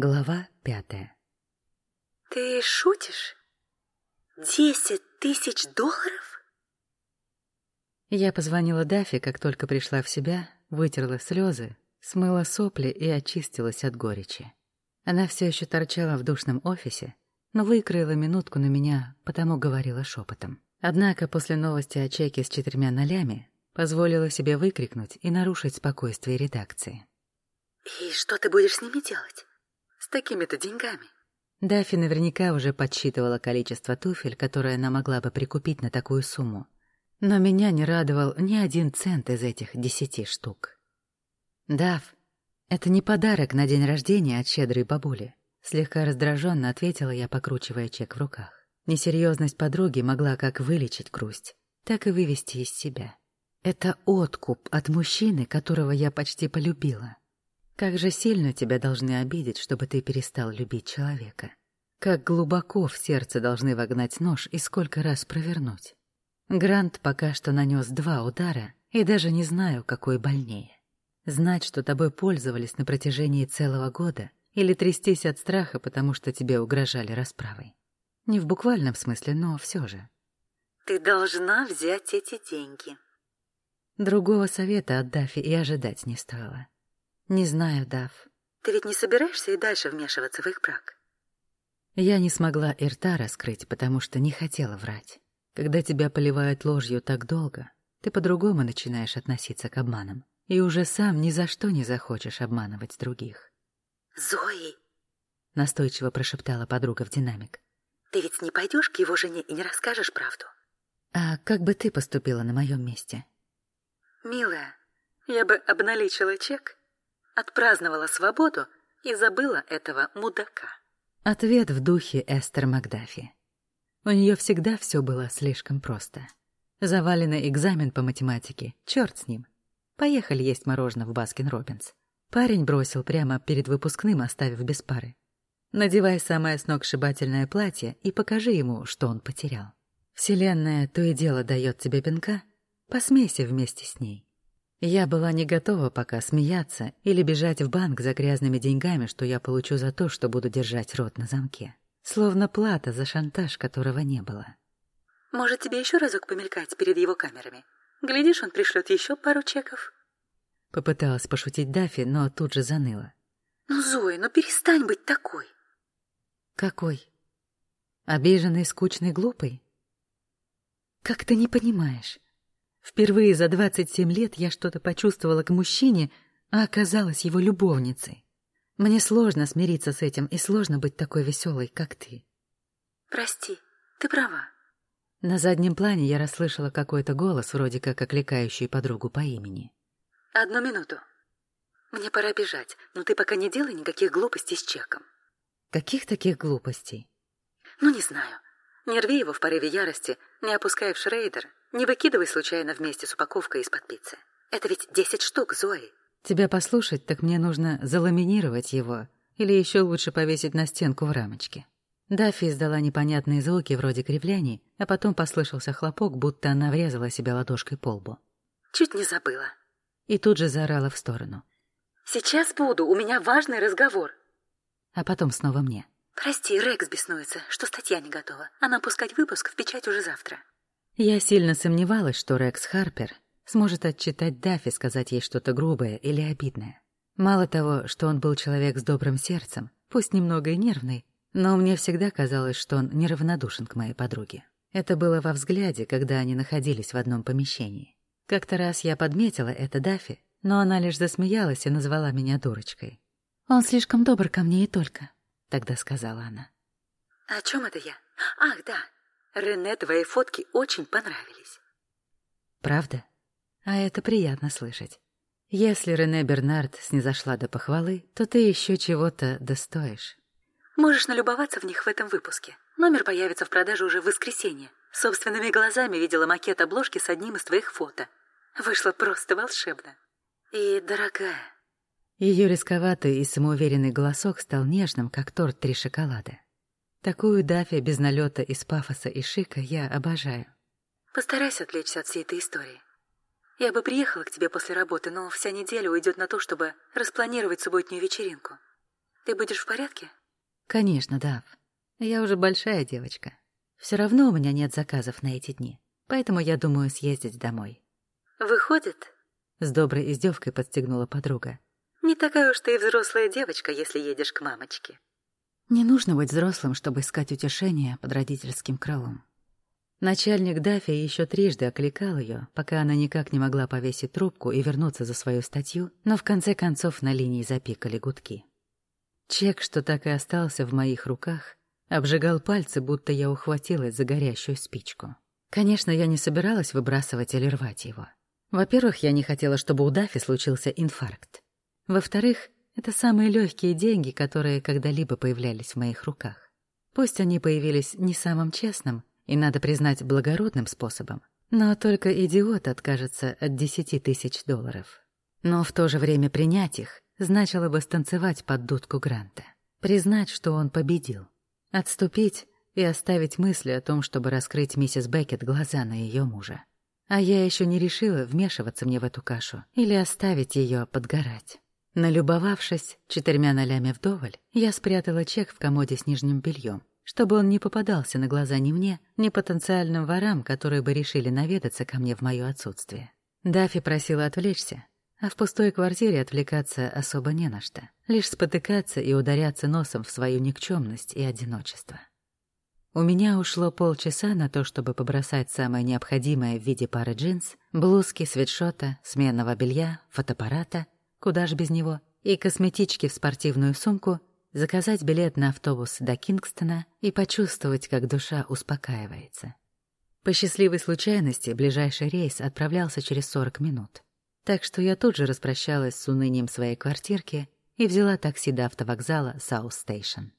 Глава пятая. Ты шутишь? Десять тысяч долларов? Я позвонила Дафи, как только пришла в себя, вытерла слезы, смыла сопли и очистилась от горечи. Она все еще торчала в душном офисе, но выкроила минутку на меня, потому говорила шепотом. Однако после новости о чеке с четырьмя нолями позволила себе выкрикнуть и нарушить спокойствие редакции. И что ты будешь с ними делать? С такими-то деньгами? Даффи наверняка уже подсчитывала количество туфель, которые она могла бы прикупить на такую сумму. Но меня не радовал ни один цент из этих десяти штук. «Даф, это не подарок на день рождения от щедрой бабули», слегка раздраженно ответила я, покручивая чек в руках. Несерьезность подруги могла как вылечить грусть, так и вывести из себя. Это откуп от мужчины, которого я почти полюбила. Как же сильно тебя должны обидеть, чтобы ты перестал любить человека. Как глубоко в сердце должны вогнать нож и сколько раз провернуть. Грант пока что нанес два удара, и даже не знаю, какой больнее. Знать, что тобой пользовались на протяжении целого года, или трястись от страха, потому что тебе угрожали расправой. Не в буквальном смысле, но все же. Ты должна взять эти деньги. Другого совета от Дафи и ожидать не стоило. Не знаю, Дав. Ты ведь не собираешься и дальше вмешиваться в их брак? Я не смогла и рта раскрыть, потому что не хотела врать. Когда тебя поливают ложью так долго, ты по-другому начинаешь относиться к обманам. И уже сам ни за что не захочешь обманывать других. «Зои!» — настойчиво прошептала подруга в динамик. «Ты ведь не пойдешь к его жене и не расскажешь правду?» «А как бы ты поступила на моем месте?» «Милая, я бы обналичила чек отпраздновала свободу и забыла этого мудака. Ответ в духе Эстер Макдаффи. У нее всегда все было слишком просто. Заваленный экзамен по математике, черт с ним. Поехали есть мороженое в Баскин-Робинс. Парень бросил прямо перед выпускным, оставив без пары. Надевай самое сногсшибательное платье и покажи ему, что он потерял. Вселенная то и дело дает тебе пинка, посмейся вместе с ней. Я была не готова пока смеяться или бежать в банк за грязными деньгами, что я получу за то, что буду держать рот на замке. Словно плата за шантаж, которого не было. Может, тебе еще разок помелькать перед его камерами? Глядишь, он пришлет еще пару чеков. Попыталась пошутить Дафи, но тут же заныла. Ну, Зоя, ну перестань быть такой. Какой? Обиженный, скучный, глупый? Как ты не понимаешь? Впервые за 27 лет я что-то почувствовала к мужчине, а оказалась его любовницей. Мне сложно смириться с этим и сложно быть такой веселой, как ты. Прости, ты права. На заднем плане я расслышала какой-то голос, вроде как окликающий подругу по имени. Одну минуту. Мне пора бежать, но ты пока не делай никаких глупостей с чеком. Каких таких глупостей? Ну, не знаю. Не рви его в порыве ярости, не опускай в шрейдер, не выкидывай случайно вместе с упаковкой из-под пиццы. Это ведь десять штук, Зои. Тебя послушать, так мне нужно заламинировать его, или еще лучше повесить на стенку в рамочке. Даффи издала непонятные звуки вроде кривляний, а потом послышался хлопок, будто она врезала себя ладошкой по лбу. Чуть не забыла. И тут же заорала в сторону. «Сейчас буду, у меня важный разговор». А потом снова мне. «Прости, Рекс беснуется, что статья не готова. Она пускать выпуск в печать уже завтра». Я сильно сомневалась, что Рекс Харпер сможет отчитать Даффи, сказать ей что-то грубое или обидное. Мало того, что он был человек с добрым сердцем, пусть немного и нервный, но мне всегда казалось, что он неравнодушен к моей подруге. Это было во взгляде, когда они находились в одном помещении. Как-то раз я подметила это Даффи, но она лишь засмеялась и назвала меня дурочкой. «Он слишком добр ко мне и только», — тогда сказала она. «О чем это я? Ах, да, Рене, твои фотки очень понравились. Правда? А это приятно слышать. Если Рене Бернард снизошла до похвалы, то ты еще чего-то достоишь. Можешь налюбоваться в них в этом выпуске. Номер появится в продаже уже в воскресенье. Собственными глазами видела макет обложки с одним из твоих фото. Вышло просто волшебно. И дорогая. Ее рисковатый и самоуверенный голосок стал нежным, как торт три шоколада. Такую Дафи без налета из пафоса и шика я обожаю. Постарайся отвлечься от всей этой истории. Я бы приехала к тебе после работы, но вся неделя уйдет на то, чтобы распланировать субботнюю вечеринку. Ты будешь в порядке? Конечно, Дав. Я уже большая девочка. Все равно у меня нет заказов на эти дни, поэтому я думаю съездить домой. Выходит? С доброй издевкой подстегнула подруга. Не такая уж ты и взрослая девочка, если едешь к мамочке. Не нужно быть взрослым, чтобы искать утешение под родительским крылом. Начальник Даффи еще трижды окликал ее, пока она никак не могла повесить трубку и вернуться за свою статью, но в конце концов на линии запикали гудки. Чек, что так и остался в моих руках, обжигал пальцы, будто я ухватилась за горящую спичку. Конечно, я не собиралась выбрасывать или рвать его. Во-первых, я не хотела, чтобы у Даффи случился инфаркт. Во-вторых, это самые легкие деньги, которые когда-либо появлялись в моих руках. Пусть они появились не самым честным, и, надо признать, благородным способом. Но только идиот откажется от десяти тысяч долларов. Но в то же время принять их значило бы станцевать под дудку Гранта. Признать, что он победил. Отступить и оставить мысли о том, чтобы раскрыть миссис Беккет глаза на ее мужа. А я еще не решила, вмешиваться мне в эту кашу или оставить ее подгорать. Налюбовавшись четырьмя нолями вдоволь, я спрятала чек в комоде с нижним бельем чтобы он не попадался на глаза ни мне, ни потенциальным ворам, которые бы решили наведаться ко мне в моё отсутствие. Дафи просила отвлечься, а в пустой квартире отвлекаться особо не на что, лишь спотыкаться и ударяться носом в свою никчемность и одиночество. У меня ушло полчаса на то, чтобы побросать самое необходимое в виде пары джинс, блузки, свитшота, сменного белья, фотоаппарата, куда ж без него, и косметички в спортивную сумку заказать билет на автобус до Кингстона и почувствовать, как душа успокаивается. По счастливой случайности ближайший рейс отправлялся через 40 минут. Так что я тут же распрощалась с унынием своей квартирки и взяла такси до автовокзала Саус Стейшн.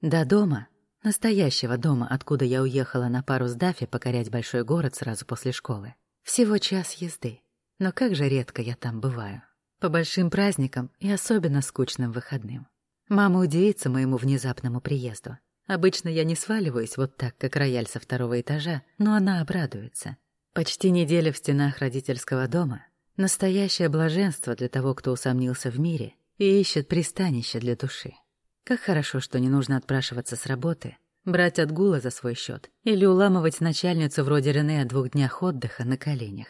До дома, настоящего дома, откуда я уехала на пару с Даффи покорять большой город сразу после школы, всего час езды. Но как же редко я там бываю. По большим праздникам и особенно скучным выходным. Мама удивится моему внезапному приезду. Обычно я не сваливаюсь вот так, как рояль со второго этажа, но она обрадуется. Почти неделя в стенах родительского дома — настоящее блаженство для того, кто усомнился в мире и ищет пристанище для души. Как хорошо, что не нужно отпрашиваться с работы, брать отгулы за свой счет или уламывать начальницу вроде Рене о двух днях отдыха на коленях.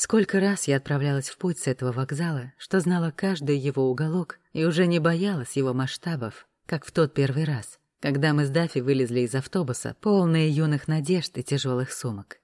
Сколько раз я отправлялась в путь с этого вокзала, что знала каждый его уголок и уже не боялась его масштабов, как в тот первый раз, когда мы с Дафи вылезли из автобуса, полные юных надежд и тяжелых сумок.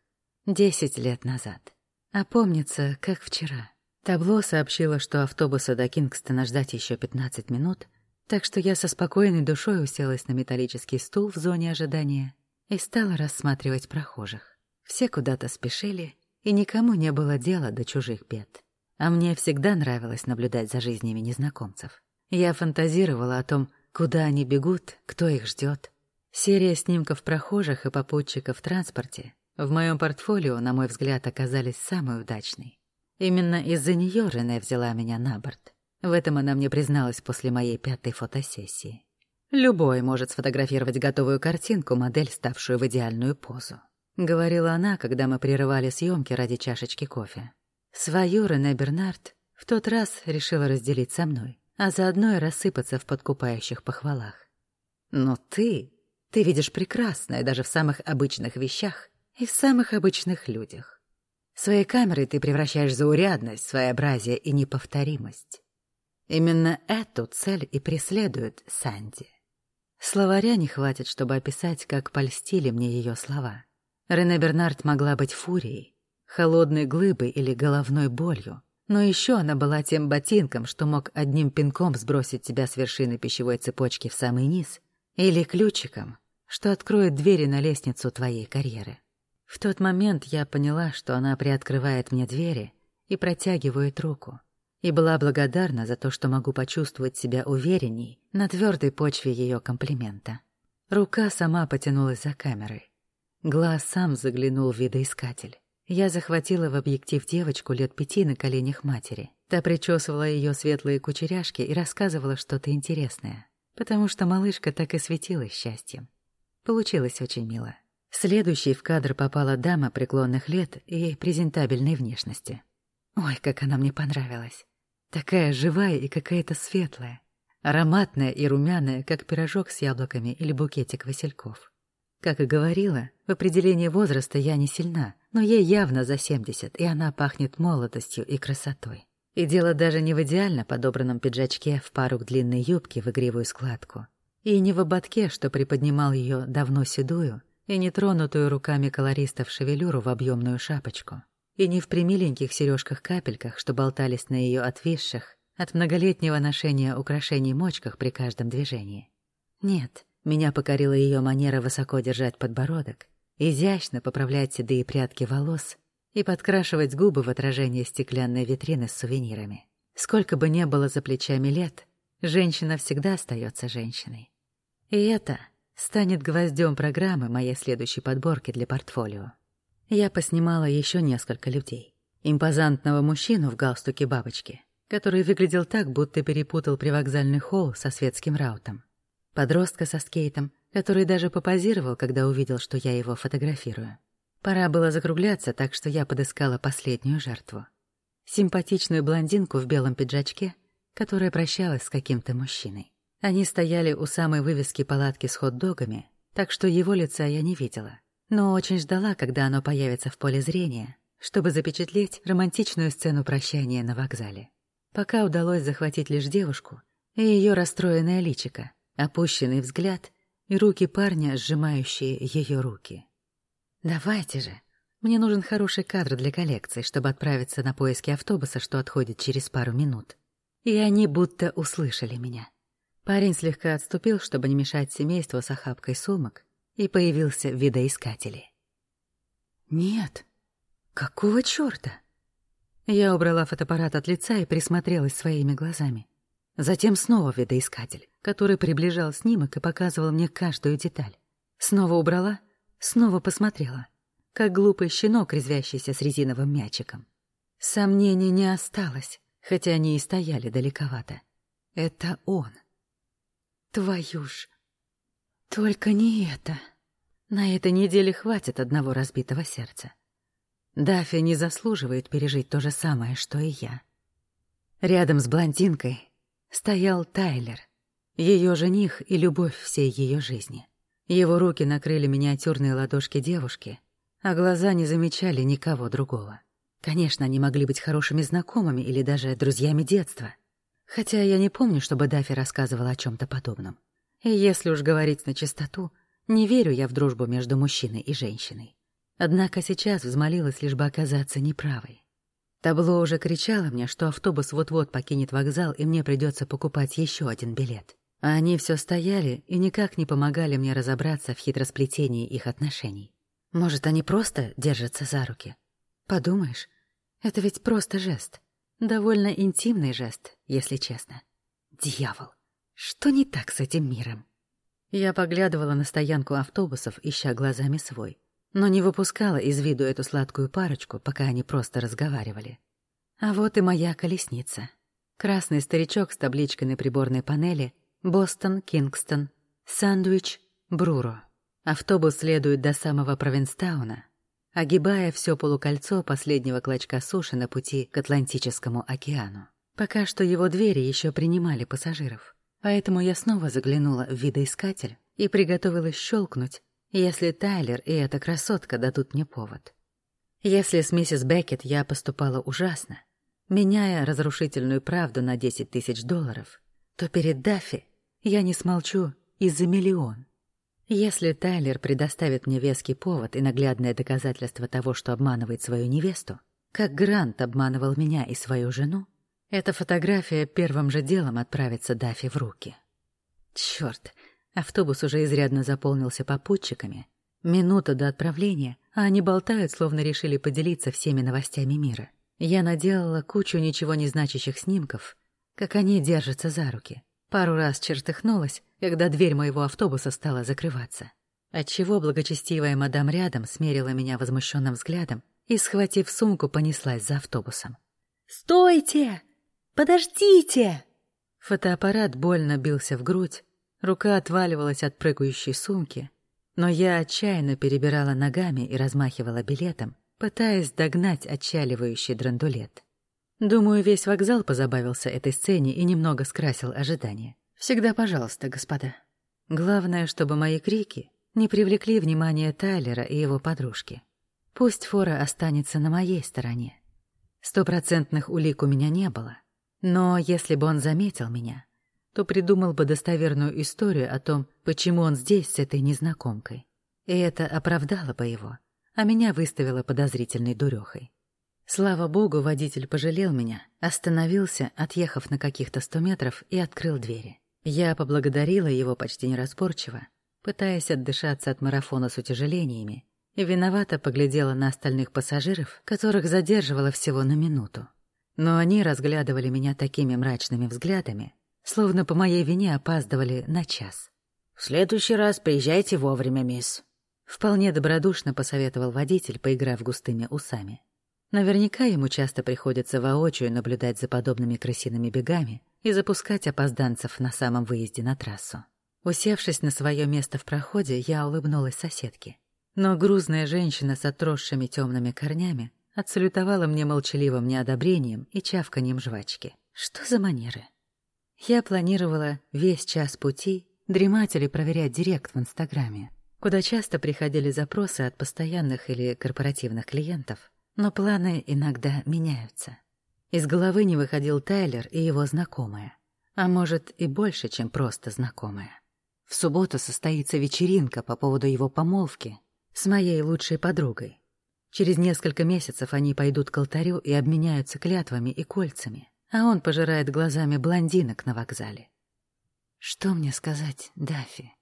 Десять лет назад. А помнится, как вчера. Табло сообщило, что автобуса до Кингстона ждать еще 15 минут, так что я со спокойной душой уселась на металлический стул в зоне ожидания и стала рассматривать прохожих. Все куда-то спешили, и никому не было дела до чужих бед. А мне всегда нравилось наблюдать за жизнями незнакомцев. Я фантазировала о том, куда они бегут, кто их ждет. Серия снимков прохожих и попутчиков в транспорте в моем портфолио, на мой взгляд, оказались самой удачной. Именно из-за нее Рене взяла меня на борт. В этом она мне призналась после моей пятой фотосессии. Любой может сфотографировать готовую картинку, модель, ставшую в идеальную позу. — говорила она, когда мы прерывали съемки ради чашечки кофе. Свою Рене Бернард в тот раз решила разделить со мной, а заодно и рассыпаться в подкупающих похвалах. «Но ты, ты видишь прекрасное даже в самых обычных вещах и в самых обычных людях. Своей камерой ты превращаешь заурядность, своеобразие и неповторимость. Именно эту цель и преследует Санди. Словаря не хватит, чтобы описать, как польстили мне ее слова. Рене Бернард могла быть фурией, холодной глыбой или головной болью, но еще она была тем ботинком, что мог одним пинком сбросить тебя с вершины пищевой цепочки в самый низ, или ключиком, что откроет двери на лестницу твоей карьеры. В тот момент я поняла, что она приоткрывает мне двери и протягивает руку, и была благодарна за то, что могу почувствовать себя уверенней на твердой почве ее комплимента. Рука сама потянулась за камерой. Глаз сам заглянул в видоискатель. Я захватила в объектив девочку лет пяти на коленях матери. Та причесывала ее светлые кучеряшки и рассказывала что-то интересное, потому что малышка так и светилась счастьем. Получилось очень мило. Следующей в кадр попала дама преклонных лет и презентабельной внешности. Ой, как она мне понравилась. Такая живая и какая-то светлая. ароматная и румяная, как пирожок с яблоками или букетик васильков. Как и говорила, в определении возраста я не сильна, но ей явно за 70, и она пахнет молодостью и красотой. И дело даже не в идеально подобранном пиджачке в пару к длинной юбке в игривую складку, и не в ободке, что приподнимал ее давно седую и нетронутую руками колористов шевелюру в объемную шапочку, и не в примиленьких сережках-капельках, что болтались на ее отвисших, от многолетнего ношения украшений мочках при каждом движении. Нет, меня покорила ее манера высоко держать подбородок, изящно поправлять седые прядки волос и подкрашивать губы в отражение стеклянной витрины с сувенирами. Сколько бы ни было за плечами лет, женщина всегда остается женщиной. И это станет гвоздем программы моей следующей подборки для портфолио. Я поснимала еще несколько людей. Импозантного мужчину в галстуке бабочки, который выглядел так, будто перепутал привокзальный холл со светским раутом. Подростка со скейтом, который даже попозировал, когда увидел, что я его фотографирую. Пора было закругляться, так что я подыскала последнюю жертву. Симпатичную блондинку в белом пиджачке, которая прощалась с каким-то мужчиной. Они стояли у самой вывески палатки с хот-догами, так что его лица я не видела. Но очень ждала, когда оно появится в поле зрения, чтобы запечатлеть романтичную сцену прощания на вокзале. Пока удалось захватить лишь девушку и ее расстроенное личико, опущенный взгляд и руки парня, сжимающие ее руки. «Давайте же. Мне нужен хороший кадр для коллекции, чтобы отправиться на поиски автобуса, что отходит через пару минут». И они будто услышали меня. Парень слегка отступил, чтобы не мешать семейству с охапкой сумок, и появился в видоискателе. «Нет. Какого чёрта?» Я убрала фотоаппарат от лица и присмотрелась своими глазами. Затем снова видоискатель, который приближал снимок и показывал мне каждую деталь. Снова убрала — Снова посмотрела, как глупый щенок, резвящийся с резиновым мячиком. Сомнений не осталось, хотя они и стояли далековато. Это он. Твою ж. Только не это. На этой неделе хватит одного разбитого сердца. Даффи не заслуживает пережить то же самое, что и я. Рядом с блондинкой стоял Тайлер, ее жених и любовь всей ее жизни. Его руки накрыли миниатюрные ладошки девушки, а глаза не замечали никого другого. Конечно, они могли быть хорошими знакомыми или даже друзьями детства. Хотя я не помню, чтобы Даффи рассказывала о чем то подобном. И если уж говорить на чистоту, не верю я в дружбу между мужчиной и женщиной. Однако сейчас взмолилась лишь бы оказаться неправой. Табло уже кричало мне, что автобус вот-вот покинет вокзал, и мне придется покупать еще один билет. А они все стояли и никак не помогали мне разобраться в хитросплетении их отношений. Может, они просто держатся за руки? Подумаешь, это ведь просто жест. Довольно интимный жест, если честно. Дьявол, что не так с этим миром? Я поглядывала на стоянку автобусов, ища глазами свой, но не выпускала из виду эту сладкую парочку, пока они просто разговаривали. А вот и моя колесница. Красный старичок с табличкой на приборной панели — Бостон, Кингстон, Сандвич, Бруро. Автобус следует до самого Провинстауна, огибая все полукольцо последнего клочка суши на пути к Атлантическому океану. Пока что его двери еще принимали пассажиров, поэтому я снова заглянула в видоискатель и приготовилась щелкнуть, если Тайлер и эта красотка дадут мне повод. Если с миссис Беккет я поступала ужасно, меняя разрушительную правду на 10 тысяч долларов, то перед Даффи я не смолчу и за миллион. Если Тайлер предоставит мне веский повод и наглядное доказательство того, что обманывает свою невесту, как Грант обманывал меня и свою жену, эта фотография первым же делом отправится Дафи в руки. Чёрт, автобус уже изрядно заполнился попутчиками. Минута до отправления, а они болтают, словно решили поделиться всеми новостями мира. Я наделала кучу ничего не значащих снимков, как они держатся за руки. Пару раз чертыхнулась, когда дверь моего автобуса стала закрываться. Отчего благочестивая мадам рядом смерила меня возмущенным взглядом и, схватив сумку, понеслась за автобусом. «Стойте! Подождите!» Фотоаппарат больно бился в грудь, рука отваливалась от прыгающей сумки, но я отчаянно перебирала ногами и размахивала билетом, пытаясь догнать отчаливающий драндулет. Думаю, весь вокзал позабавился этой сцене и немного скрасил ожидания. Всегда пожалуйста, господа. Главное, чтобы мои крики не привлекли внимание Тайлера и его подружки. Пусть фора останется на моей стороне. Стопроцентных улик у меня не было. Но если бы он заметил меня, то придумал бы достоверную историю о том, почему он здесь с этой незнакомкой. И это оправдало бы его, а меня выставило подозрительной дурехой. Слава богу, водитель пожалел меня, остановился, отъехав на каких-то сто метров и открыл двери. Я поблагодарила его почти неразборчиво, пытаясь отдышаться от марафона с утяжелениями, и виновато поглядела на остальных пассажиров, которых задерживала всего на минуту. Но они разглядывали меня такими мрачными взглядами, словно по моей вине опаздывали на час. «В следующий раз приезжайте вовремя, мисс», — вполне добродушно посоветовал водитель, поиграв густыми усами. Наверняка ему часто приходится воочию наблюдать за подобными крысиными бегами и запускать опозданцев на самом выезде на трассу. Усевшись на свое место в проходе, я улыбнулась соседке. Но грузная женщина с отросшими темными корнями отсалютовала мне молчаливым неодобрением и чавканием жвачки. Что за манеры? Я планировала весь час пути дремать или проверять директ в Инстаграме, куда часто приходили запросы от постоянных или корпоративных клиентов, но планы иногда меняются. Из головы не выходил Тайлер и его знакомая. А может, и больше, чем просто знакомая. В субботу состоится вечеринка по поводу его помолвки с моей лучшей подругой. Через несколько месяцев они пойдут к алтарю и обменяются клятвами и кольцами, а он пожирает глазами блондинок на вокзале. Что мне сказать, Дафи?